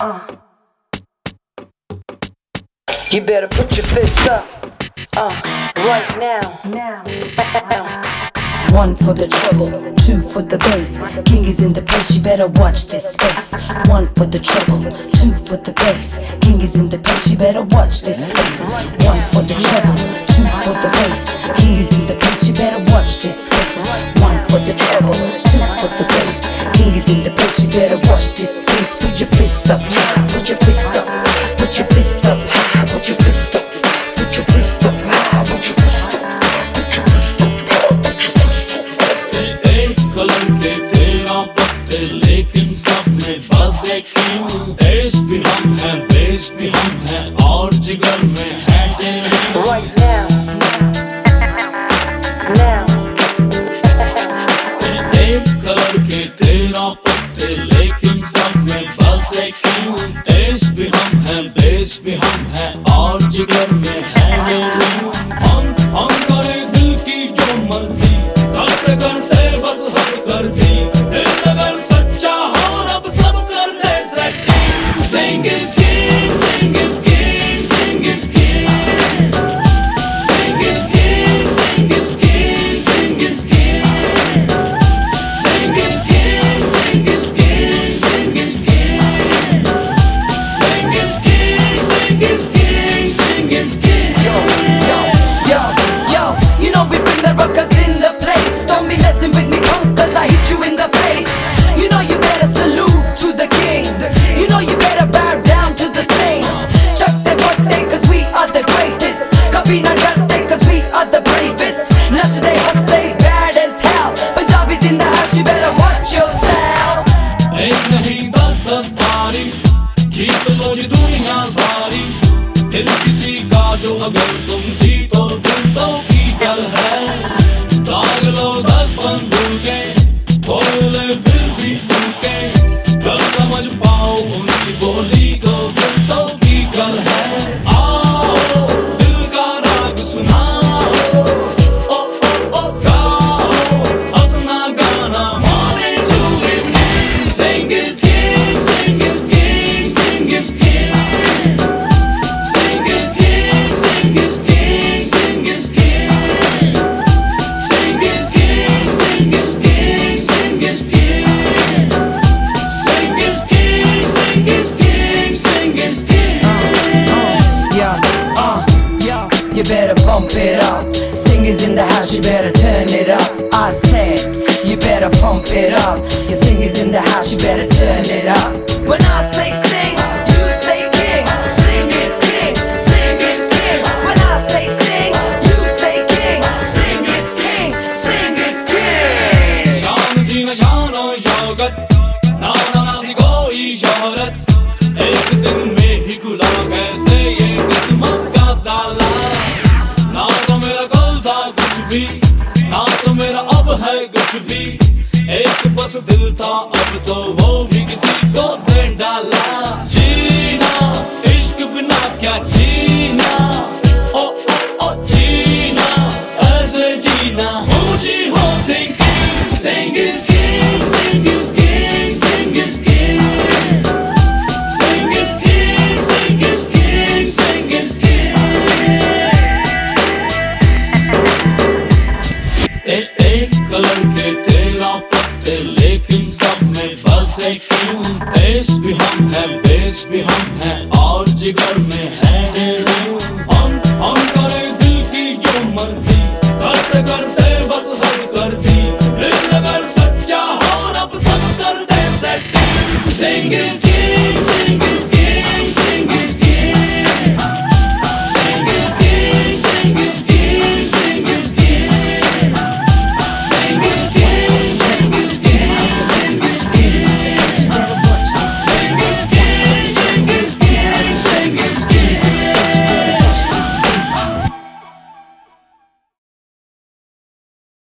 You better put your fists up, uh, right now. Now. One for the trouble, two for the bass. King is in the place, you better watch this space. One for the trouble, two for the bass. King is in the place, you better watch this space. One for the trouble, two for the bass. King is in the place, you better watch this space. One for the trouble, two for the bass. King is in the place, you better watch this space. Put your fist up, put your fist up, put your fist up, put your fist up, put your fist up, put your fist up, put your fist up, put your fist up. T'es colonne, t'es remporté, जीत लो जी दुनिया सारी। दिल किसी का जो अगर तुम जीतो, फिर तो की कल है? दाग लो दस बंदूकें you better turn it up. I said, you better pump it up. Your singers in the house, you better turn it up. When I say Singh, you say king. Singh is king, Singh is king. When I say Singh, you say king. Singh is king, Singh is king. भी। ना तो मेरा अब है कुछ भी। एक बस दिल था अब तो वो भी किसी को दे डाला। जीना, इश्क बिना क्या जीना? ओ ओ ओ, जीना, ऐसे जीना। करते बस हद कर दी। अगर सच्चा हो रब सब कर दे setting Singh is king Singh is king